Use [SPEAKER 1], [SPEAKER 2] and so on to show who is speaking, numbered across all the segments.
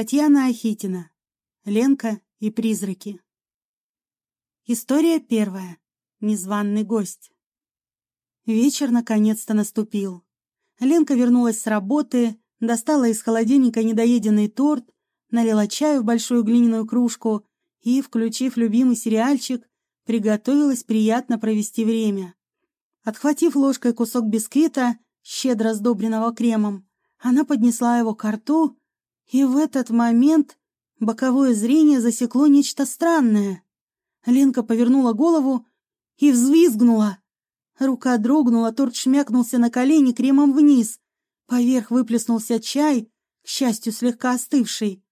[SPEAKER 1] Татьяна Ахитина. Ленка и призраки. История первая. Незваный гость. Вечер наконец-то наступил. Ленка вернулась с работы, достала из холодильника недоеденный торт, налила чаю в большую глиняную кружку и, включив любимый сериальчик, приготовилась приятно провести время. Отхватив ложкой кусок бисквита, щедро сдобренного кремом, она поднесла его к рту и в этот момент боковое зрение засекло нечто странное. Ленка повернула голову и взвизгнула. Рука дрогнула, торт шмякнулся на колени кремом вниз. Поверх выплеснулся чай, к счастью, слегка остывший.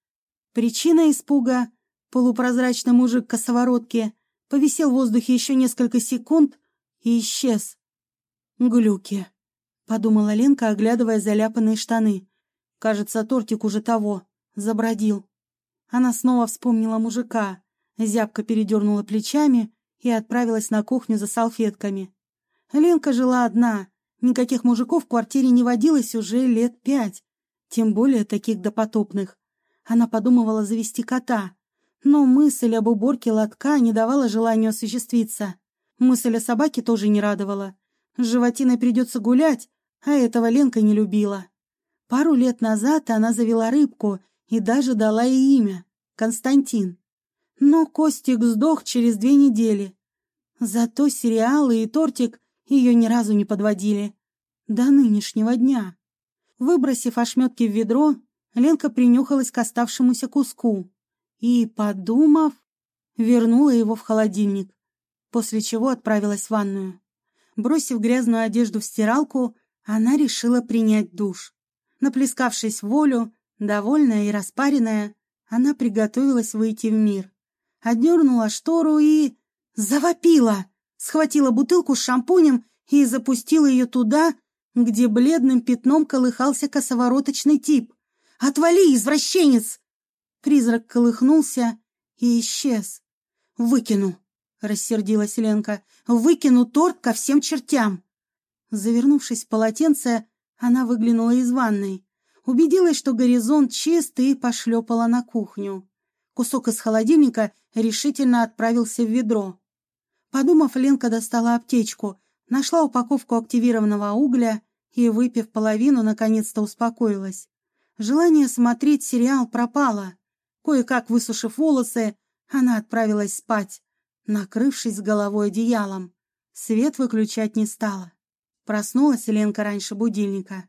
[SPEAKER 1] Причина испуга — полупрозрачный мужик косоворотки повисел в воздухе еще несколько секунд и исчез. «Глюки», — подумала Ленка, оглядывая заляпанные штаны. Кажется, тортик уже того. Забродил. Она снова вспомнила мужика. Зябко передернула плечами и отправилась на кухню за салфетками. Ленка жила одна. Никаких мужиков в квартире не водилось уже лет пять. Тем более таких допотопных. Она подумывала завести кота. Но мысль об уборке лотка не давала желанию осуществиться. Мысль о собаке тоже не радовала. С животиной придется гулять, а этого Ленка не любила. Пару лет назад она завела рыбку и даже дала ей имя — Константин. Но Костик сдох через две недели. Зато сериалы и тортик ее ни разу не подводили. До нынешнего дня. Выбросив ошметки в ведро, Ленка принюхалась к оставшемуся куску и, подумав, вернула его в холодильник, после чего отправилась в ванную. Бросив грязную одежду в стиралку, она решила принять душ. Наплескавшись волю, довольная и распаренная, она приготовилась выйти в мир. Отдернула штору и... завопила! Схватила бутылку с шампунем и запустила ее туда, где бледным пятном колыхался косовороточный тип. «Отвали, извращенец!» Призрак колыхнулся и исчез. «Выкину!» — рассердилась Ленка. «Выкину торт ко всем чертям!» Завернувшись в полотенце, она выглянула из ванной, убедилась, что горизонт чист, и пошлепала на кухню. Кусок из холодильника решительно отправился в ведро. Подумав, Ленка достала аптечку, нашла упаковку активированного угля и, выпив половину, наконец-то успокоилась. Желание смотреть сериал пропало. Кое-как высушив волосы, она отправилась спать, накрывшись головой одеялом. Свет выключать не стала. Проснулась Ленка раньше будильника.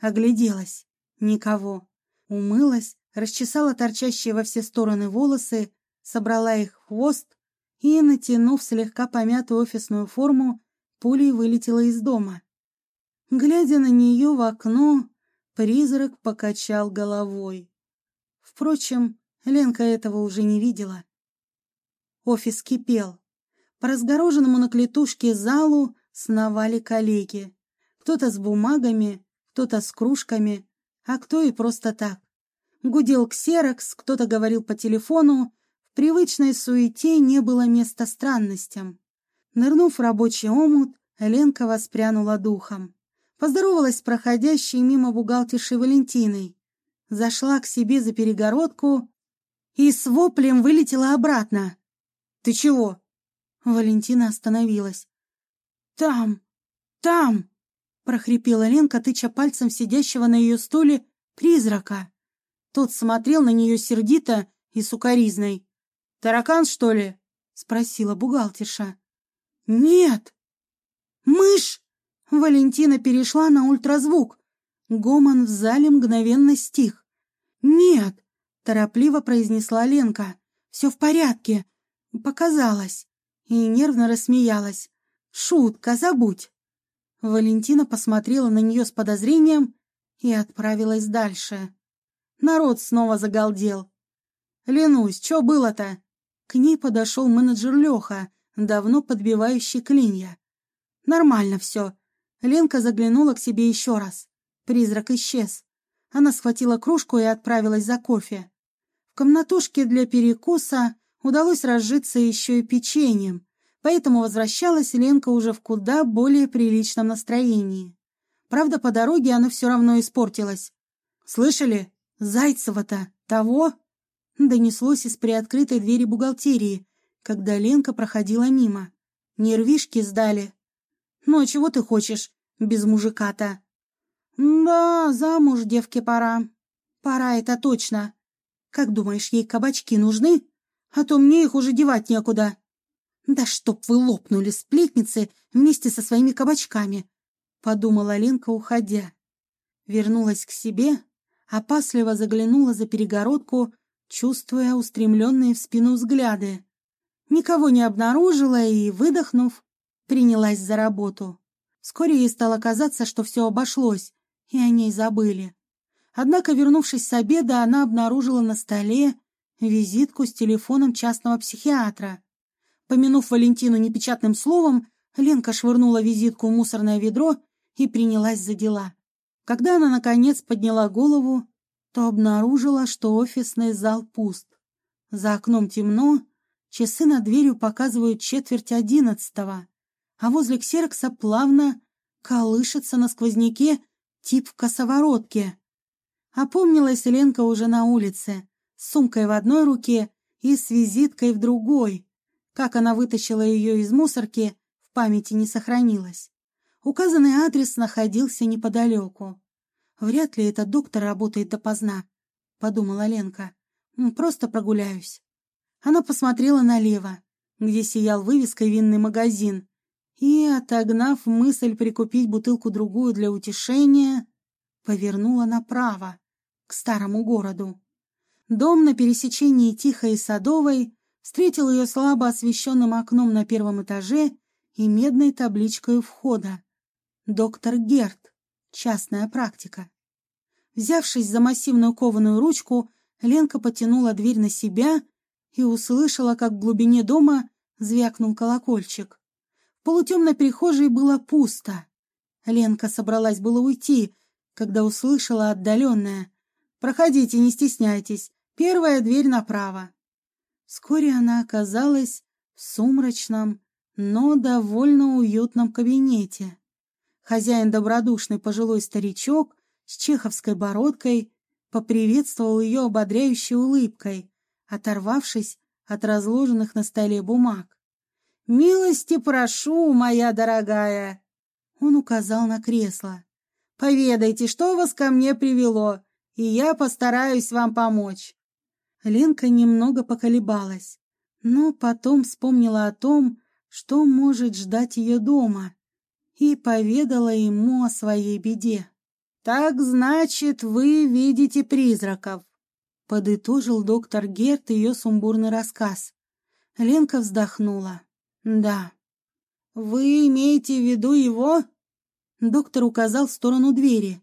[SPEAKER 1] Огляделась. Никого. Умылась, расчесала торчащие во все стороны волосы, собрала их в хвост и, натянув слегка помятую офисную форму, пулей вылетела из дома. Глядя на нее в окно, призрак покачал головой. Впрочем, Ленка этого уже не видела. Офис кипел. По разгороженному на клетушке залу сновали коллеги. Кто-то с бумагами, кто-то с кружками, а кто и просто так. Гудел ксерокс, кто-то говорил по телефону. В привычной суете не было места странностям. Нырнув в рабочий омут, Ленка воспрянула духом. Поздоровалась с проходящей мимо бухгалтершей Валентиной. Зашла к себе за перегородку и с воплем вылетела обратно. «Ты чего?» Валентина остановилась. «Там! Там!» — прохрипела Ленка, тыча пальцем сидящего на ее стуле призрака. Тот смотрел на нее сердито и сукоризной. «Таракан, что ли?» — спросила бухгалтерша. «Нет!» «Мышь!» — Валентина перешла на ультразвук. Гомон в зале мгновенно стих. «Нет!» — торопливо произнесла Ленка. «Все в порядке!» Показалось. И нервно рассмеялась. Шутка, забудь. Валентина посмотрела на нее с подозрением и отправилась дальше. Народ снова загалдел. «Ленусь, что было-то?» К ней подошел менеджер Леха, давно подбивающий клинья. «Нормально все». Ленка заглянула к себе еще раз. Призрак исчез. Она схватила кружку и отправилась за кофе. В комнатушке для перекуса удалось разжиться еще и печеньем, поэтому возвращалась Ленка уже в куда более приличном настроении. Правда, по дороге она все равно испортилась. «Слышали? Зайцева-то того?» Донеслось из приоткрытой двери бухгалтерии, когда Ленка проходила мимо. Нервишки сдали. «Ну, а чего ты хочешь без мужика-то?» «Да, замуж девке пора. Пора это точно. Как думаешь, ей кабачки нужны? А то мне их уже девать некуда». «Да чтоб вы лопнули, сплетницы, вместе со своими кабачками!» — подумала Ленка, уходя. Вернулась к себе, опасливо заглянула за перегородку, чувствуя устремленные в спину взгляды. Никого не обнаружила и, выдохнув, принялась за работу. Вскоре ей стало казаться, что все обошлось, и о ней забыли. Однако, вернувшись с обеда, она обнаружила на столе визитку с телефоном частного психиатра. Помянув Валентину непечатным словом, Ленка швырнула визитку в мусорное ведро и принялась за дела. Когда она, наконец, подняла голову, то обнаружила, что офисный зал пуст. За окном темно, часы над дверью показывают четверть одиннадцатого, а возле ксерокса плавно колышется на сквозняке тип в косоворотке. Опомнилась Ленка уже на улице, с сумкой в одной руке и с визиткой в другой. Как она вытащила ее из мусорки, в памяти не сохранилось. Указанный адрес находился неподалеку. Вряд ли этот доктор работает допоздна, — подумала Ленка. Просто прогуляюсь. Она посмотрела налево, где сиял вывеской винный магазин, и, отогнав мысль прикупить бутылку-другую для утешения, повернула направо, к старому городу. Дом на пересечении Тихой и Садовой встретил ее слабо освещенным окном на первом этаже и медной табличкой у входа. Доктор Герт. Частная практика. Взявшись за массивную кованую ручку, Ленка потянула дверь на себя и услышала, как в глубине дома звякнул колокольчик. В полутемной прихожей было пусто. Ленка собралась было уйти, когда услышала отдаленное «Проходите, не стесняйтесь, первая дверь направо». Вскоре она оказалась в сумрачном, но довольно уютном кабинете. Хозяин добродушный пожилой старичок с чеховской бородкой поприветствовал ее ободряющей улыбкой, оторвавшись от разложенных на столе бумаг. «Милости прошу, моя дорогая!» Он указал на кресло. «Поведайте, что вас ко мне привело, и я постараюсь вам помочь». Ленка немного поколебалась, но потом вспомнила о том, что может ждать ее дома, и поведала ему о своей беде. «Так, значит, вы видите призраков», — подытожил доктор Герт ее сумбурный рассказ. Ленка вздохнула. «Да». «Вы имеете в виду его?» Доктор указал в сторону двери.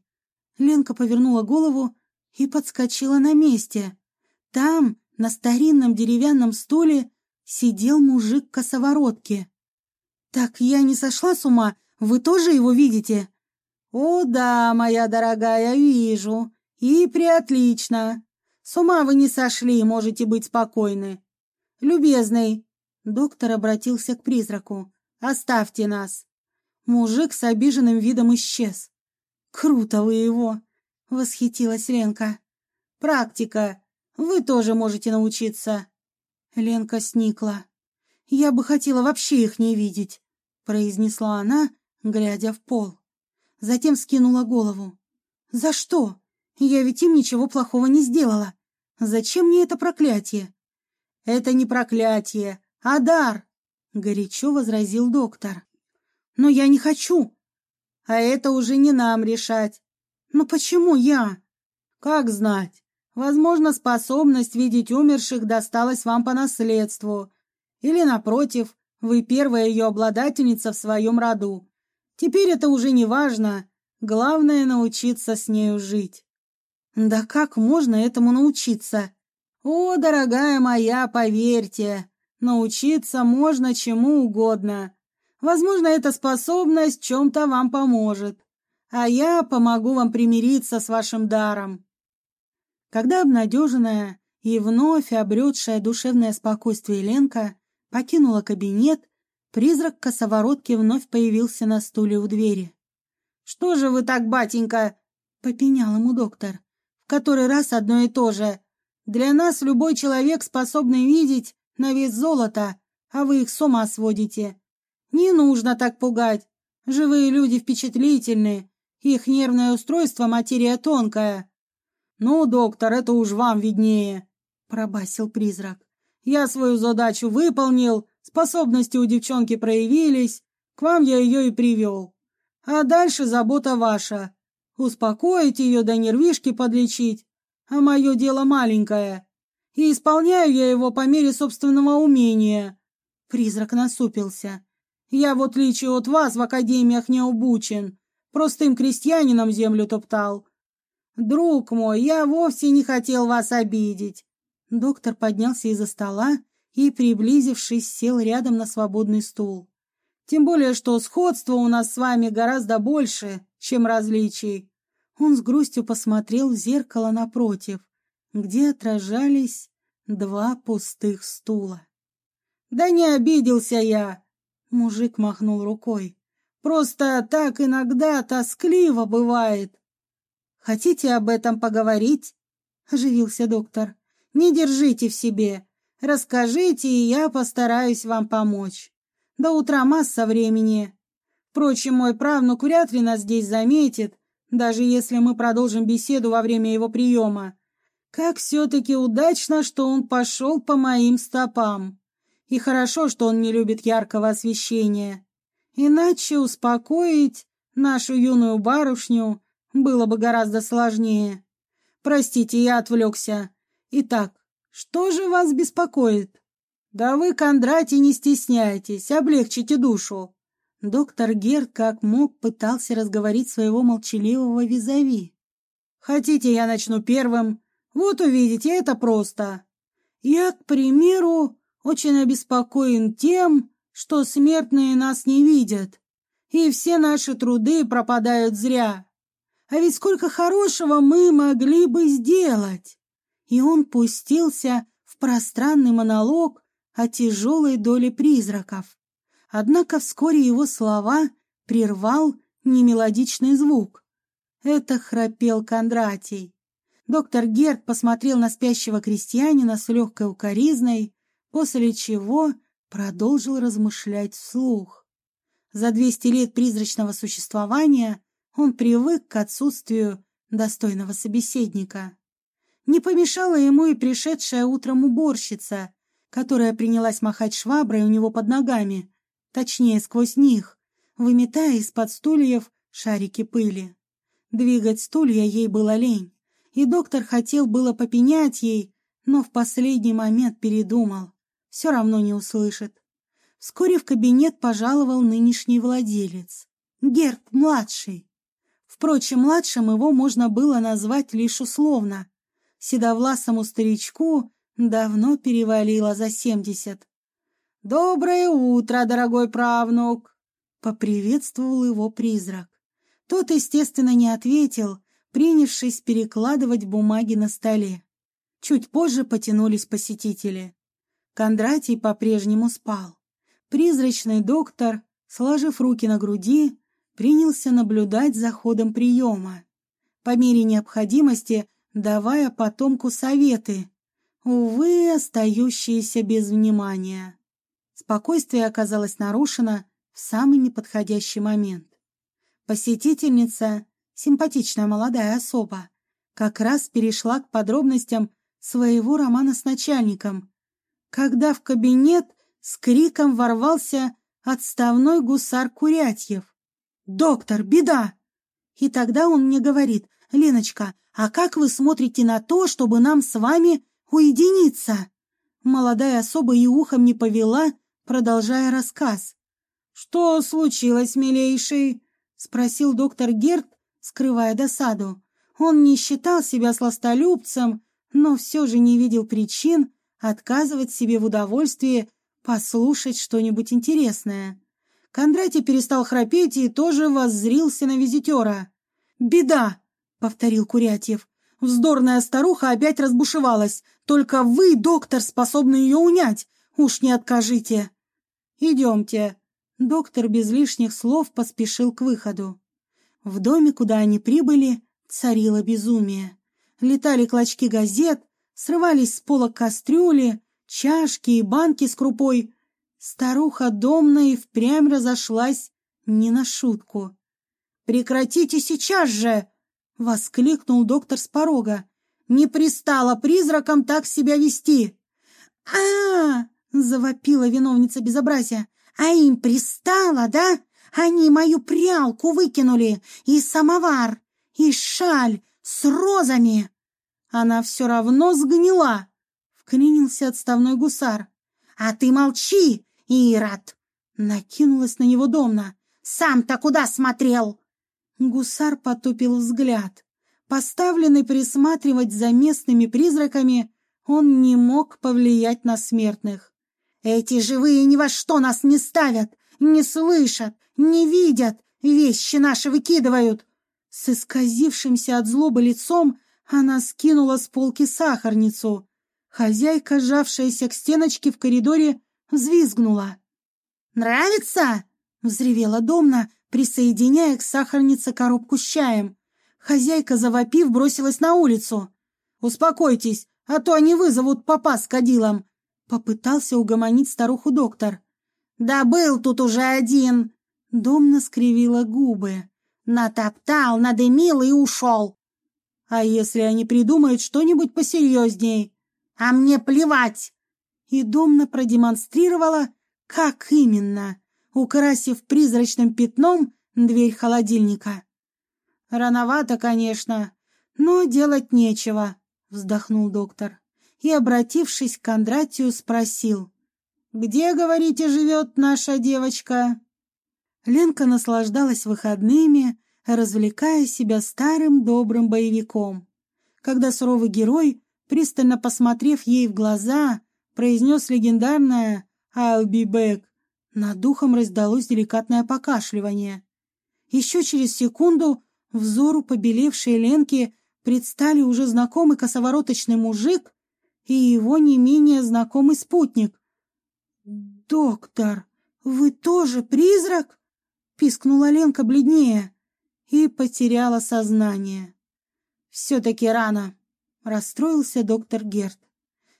[SPEAKER 1] Ленка повернула голову и подскочила на месте. Там, на старинном деревянном стуле, сидел мужик косоворотки. «Так я не сошла с ума вы тоже его видите?» «О да, моя дорогая, вижу. И преотлично. С ума вы не сошли, можете быть спокойны. Любезный!» Доктор обратился к призраку. «Оставьте нас!» Мужик с обиженным видом исчез. «Круто вы его!» — восхитилась Ленка. «Практика. Вы тоже можете научиться». Ленка сникла. «Я бы хотела вообще их не видеть», — произнесла она, глядя в пол. Затем скинула голову. «За что? Я ведь им ничего плохого не сделала. Зачем мне это проклятие?» «Это не проклятие, а дар!» — горячо возразил доктор. «Но я не хочу!» «А это уже не нам решать!» «Но почему я?» «Как знать? Возможно, способность видеть умерших досталась вам по наследству. Или, напротив, вы первая ее обладательница в своем роду. Теперь это уже не важно. Главное — научиться с нею жить. Да как можно этому научиться? О, дорогая моя, поверьте, научиться можно чему угодно. Возможно, эта способность чем-то вам поможет. А я помогу вам примириться с вашим даром. Когда обнадеженная и вновь обретшая душевное спокойствие Ленка покинула кабинет, Призрак косоворотки вновь появился на стуле у двери. «Что же вы так, батенька?» — попенял ему доктор. В который раз одно и то же. Для нас любой человек способный видеть на вес золота, а вы их с ума сводите. Не нужно так пугать. Живые люди впечатлительны, их нервное устройство — материя тонкая. «Ну, доктор, это уж вам виднее», — пробасил призрак. «Я свою задачу выполнил, способности у девчонки проявились, к вам я ее и привел. А дальше забота ваша. Успокоить ее до нервишки подлечить, а мое дело маленькое. И исполняю я его по мере собственного умения». Призрак насупился. «Я, в отличие от вас, в академиях не обучен, простым крестьянином землю топтал. Друг мой, я вовсе не хотел вас обидеть. Доктор поднялся из-за стола и, приблизившись, сел рядом на свободный стул. Тем более, что сходство у нас с вами гораздо больше, чем различий. Он с грустью посмотрел в зеркало напротив, где отражались два пустых стула. «Да не обиделся я!» Мужик махнул рукой. Просто так иногда тоскливо бывает. Хотите об этом поговорить? Оживился доктор. Не держите в себе. Расскажите, и я постараюсь вам помочь. До утра масса времени. Впрочем, мой правнук вряд ли нас здесь заметит, даже если мы продолжим беседу во время его приема. Как все-таки удачно, что он пошел по моим стопам. И хорошо, что он не любит яркого освещения. Иначе успокоить нашу юную барышню было бы гораздо сложнее. Простите, я отвлекся. Итак, что же вас беспокоит? Да вы, Кондратий, не стесняйтесь, облегчите душу. Доктор Герд как мог пытался разговорить своего молчаливого визави. Хотите, я начну первым? Вот увидите, это просто. Я, к примеру, очень обеспокоен тем, что смертные нас не видят, и все наши труды пропадают зря. А ведь сколько хорошего мы могли бы сделать!» И он пустился в пространный монолог о тяжелой доле призраков. Однако вскоре его слова прервал немелодичный звук. Это храпел Кондратий. Доктор Герд посмотрел на спящего крестьянина с легкой укоризной, после чего продолжил размышлять вслух. За двести лет призрачного существования он привык к отсутствию достойного собеседника. Не помешала ему и пришедшая утром уборщица, которая принялась махать шваброй у него под ногами, точнее, сквозь них, выметая из-под стульев шарики пыли. Двигать стулья ей было лень, и доктор хотел было попенять ей, но в последний момент передумал все равно не услышит. Вскоре в кабинет пожаловал нынешний владелец, Герд-младший. Впрочем, младшим его можно было назвать лишь условно. Седовласому старичку давно перевалило за семьдесят. «Доброе утро, дорогой правнук!» — поприветствовал его призрак. Тот, естественно, не ответил, принявшись перекладывать бумаги на столе. Чуть позже потянулись посетители. Кондратий по-прежнему спал. Призрачный доктор, сложив руки на груди, принялся наблюдать за ходом приема, по мере необходимости давая потомку советы, увы, остающиеся без внимания. Спокойствие оказалось нарушено в самый неподходящий момент. Посетительница, симпатичная молодая особа, как раз перешла к подробностям своего романа с начальником, когда в кабинет с криком ворвался отставной гусар Курятьев. «Доктор, беда!» И тогда он мне говорит, «Леночка, а как вы смотрите на то, чтобы нам с вами уединиться?» Молодая особа и ухом не повела, продолжая рассказ. «Что случилось, милейший?» — спросил доктор Герт, скрывая досаду. Он не считал себя сластолюбцем, но все же не видел причин, отказывать себе в удовольствии послушать что-нибудь интересное. Кондратий перестал храпеть и тоже воззрился на визитера. «Беда!» — повторил Курятьев. «Вздорная старуха опять разбушевалась. Только вы, доктор, способны ее унять. Уж не откажите!» «Идемте!» Доктор без лишних слов поспешил к выходу. В доме, куда они прибыли, царило безумие. Летали клочки газет, срывались с полок кастрюли, чашки и банки с крупой. Старуха домна и впрямь разошлась не на шутку. «Прекратите сейчас же!» — воскликнул доктор с порога. «Не пристало призракам так себя вести!» а, -а, -а завопила виновница безобразия. «А им пристало, да? Они мою прялку выкинули, и самовар, и шаль с розами!» «Она все равно сгнила!» — вклинился отставной гусар. «А ты молчи, Ирод!» — накинулась на него Домна. «Сам-то куда смотрел?» Гусар потупил взгляд. Поставленный присматривать за местными призраками, он не мог повлиять на смертных. «Эти живые ни во что нас не ставят, не слышат, не видят, вещи наши выкидывают!» С исказившимся от злобы лицом она скинула с полки сахарницу. Хозяйка, сжавшаяся к стеночке в коридоре, взвизгнула. «Нравится?» — взревела Домна, присоединяя к сахарнице коробку с чаем. Хозяйка, завопив, бросилась на улицу. «Успокойтесь, а то они вызовут папа с кадилом!» Попытался угомонить старуху доктор. «Да был тут уже один!» Домна скривила губы. «Натоптал, надымил и ушел!» «А если они придумают что-нибудь посерьезней?» «А мне плевать!» И Домна продемонстрировала, как именно украсив призрачным пятном дверь холодильника. «Рановато, конечно, но делать нечего», — вздохнул доктор и, обратившись к Кондратию, спросил. «Где, говорите, живет наша девочка?» Ленка наслаждалась выходными, развлекая себя старым добрым боевиком. Когда суровый герой, пристально посмотрев ей в глаза, произнес легендарное «I'll be back», над духом раздалось деликатное покашливание. Еще через секунду взору побелевшей Ленки предстали уже знакомый косовороточный мужик и его не менее знакомый спутник. «Доктор, вы тоже призрак?» — пискнула Ленка бледнее и потеряла сознание. «Все-таки рано», — расстроился доктор Герт.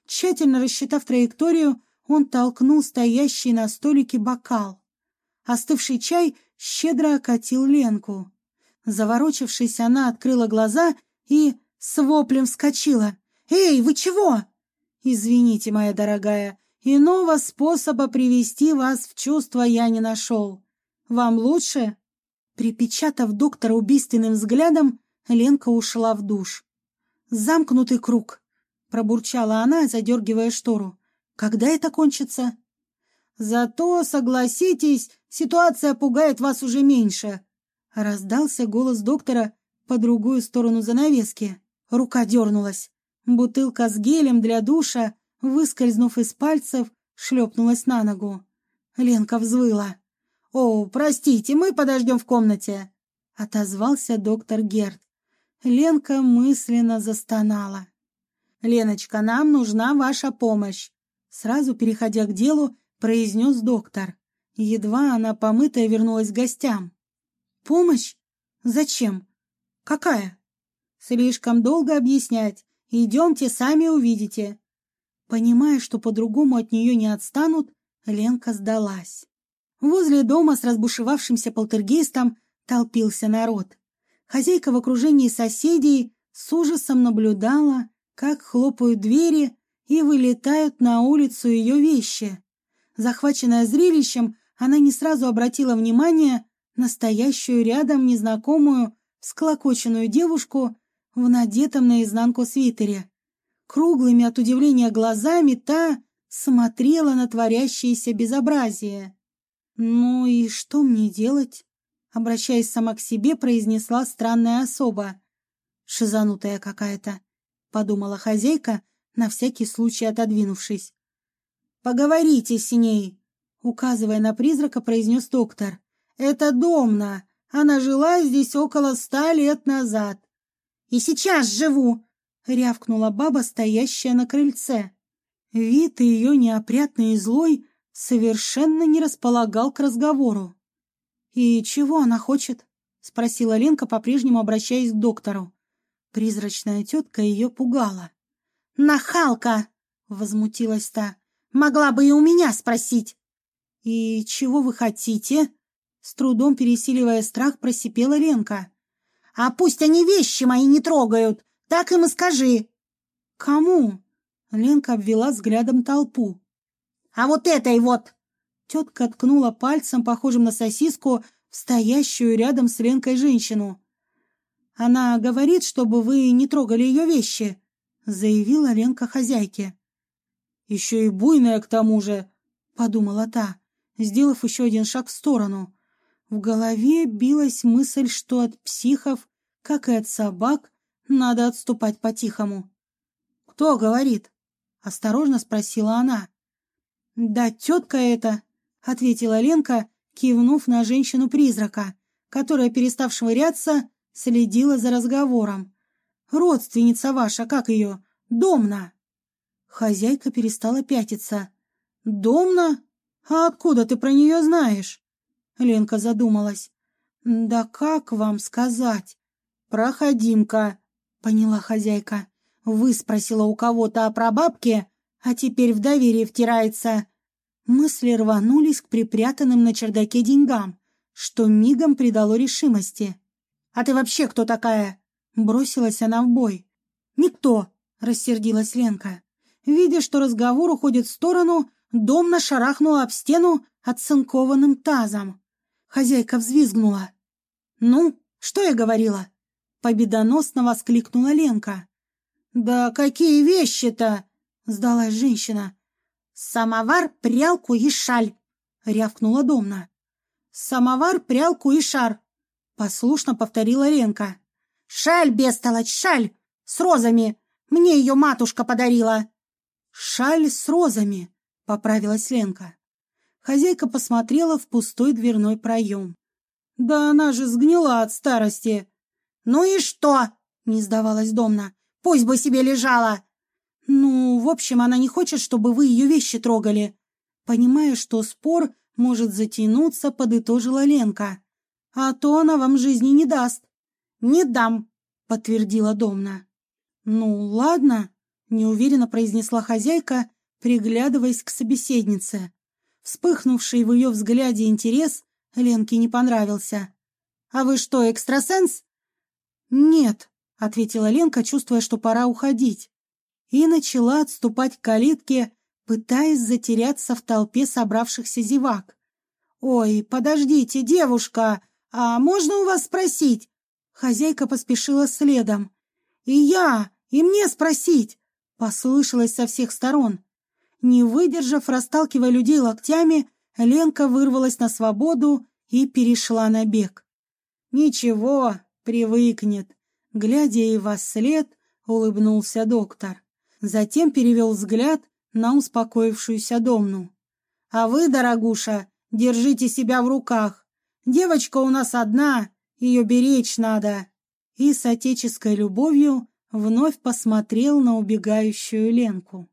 [SPEAKER 1] Тщательно рассчитав траекторию, он толкнул стоящий на столике бокал. Остывший чай щедро окатил Ленку. Заворочившись, она открыла глаза и с воплем вскочила. «Эй, вы чего?» «Извините, моя дорогая, иного способа привести вас в чувство я не нашел. Вам лучше?» Припечатав доктора убийственным взглядом, Ленка ушла в душ. «Замкнутый круг», — пробурчала она, задергивая штору. Когда это кончится? Зато, согласитесь, ситуация пугает вас уже меньше. Раздался голос доктора по другую сторону занавески. Рука дернулась. Бутылка с гелем для душа, выскользнув из пальцев, шлепнулась на ногу. Ленка взвыла. «О, простите, мы подождем в комнате», — отозвался доктор Герд. Ленка мысленно застонала. «Леночка, нам нужна ваша помощь. Сразу переходя к делу, произнес доктор. Едва она помытая вернулась к гостям. «Помощь? Зачем? Какая?» «Слишком долго объяснять. Идемте, сами увидите». Понимая, что по-другому от нее не отстанут, Ленка сдалась. Возле дома с разбушевавшимся полтергейстом толпился народ. Хозяйка в окружении соседей с ужасом наблюдала, как хлопают двери, и вылетают на улицу ее вещи. Захваченная зрелищем, она не сразу обратила внимание на стоящую рядом незнакомую, склокоченную девушку в надетом наизнанку свитере. Круглыми от удивления глазами та смотрела на творящееся безобразие. «Ну и что мне делать?» Обращаясь сама к себе, произнесла странная особа. «Шизанутая какая-то», — подумала хозяйка, на всякий случай отодвинувшись. «Поговорите с ней!» — указывая на призрака, произнес доктор. «Это Домна. Она жила здесь около ста лет назад». «И сейчас живу!» — рявкнула баба, стоящая на крыльце. Вид ее неопрятный и злой совершенно не располагал к разговору. «И чего она хочет?» — спросила Ленка, по-прежнему обращаясь к доктору. Призрачная тетка ее пугала. «Нахалка!» — возмутилась та. «Могла бы и у меня спросить!» «И чего вы хотите?» С трудом пересиливая страх, просипела Ленка. «А пусть они вещи мои не трогают, так им и скажи!» «Кому?» Ленка обвела взглядом толпу. «А вот этой вот!» Тетка ткнула пальцем, похожим на сосиску, в стоящую рядом с Ленкой женщину. «Она говорит, чтобы вы не трогали ее вещи», — заявила Ленка хозяйке. «Еще и буйная к тому же», — подумала та, сделав еще один шаг в сторону. В голове билась мысль, что от психов, как и от собак, надо отступать по-тихому. «Кто говорит?» — осторожно спросила она. «Да тетка эта», — ответила Ленка, кивнув на женщину-призрака, которая, перестав швыряться, следила за разговором. «Родственница ваша, как ее? Домна!» Хозяйка перестала пятиться. «Домна? А откуда ты про нее знаешь?» Ленка задумалась. «Да как вам сказать?» «Проходимка», — поняла хозяйка. Выспросила у кого-то о прабабке, а теперь в доверие втирается. Мысли рванулись к припрятанным на чердаке деньгам, что мигом придало решимости. «А ты вообще кто такая?» Бросилась она в бой. «Никто!» — рассердилась Ленка. Видя, что разговор уходит в сторону, домна шарахнула об стену оцинкованным тазом. Хозяйка взвизгнула. «Ну, что я говорила?» Победоносно воскликнула Ленка. «Да какие вещи-то?» — сдалась женщина. «Самовар, прялку и шаль!» — рявкнула Домна. «Самовар, прялку и шар!» — послушно повторила Ленка. «Шаль, бестолочь, шаль! С розами! Мне ее матушка подарила!» «Шаль с розами!» — поправилась Ленка. Хозяйка посмотрела в пустой дверной проем. «Да она же сгнила от старости!» «Ну и что?» — не сдавалась Домна. «Пусть бы себе лежала!» «Ну, в общем, она не хочет, чтобы вы ее вещи трогали». Понимая, что спор может затянуться, подытожила Ленка. «А то она вам жизни не даст». «Не дам», — подтвердила Домна. «Ну, ладно», — неуверенно произнесла хозяйка, приглядываясь к собеседнице. Вспыхнувший в ее взгляде интерес Ленке не понравился. «А вы что, экстрасенс?» «Нет», — ответила Ленка, чувствуя, что пора уходить и начала отступать к калитке, пытаясь затеряться в толпе собравшихся зевак. «Ой, подождите, девушка, а можно у вас спросить?» Хозяйка поспешила следом. «И я, и мне спросить!» Послышалось со всех сторон. Не выдержав, расталкивая людей локтями, Ленка вырвалась на свободу и перешла на бег. «Ничего, привыкнет», — глядя ей во след, улыбнулся доктор. Затем перевел взгляд на успокоившуюся Домну. «А вы, дорогуша, держите себя в руках. Девочка у нас одна, ее беречь надо». И с отеческой любовью вновь посмотрел на убегающую Ленку.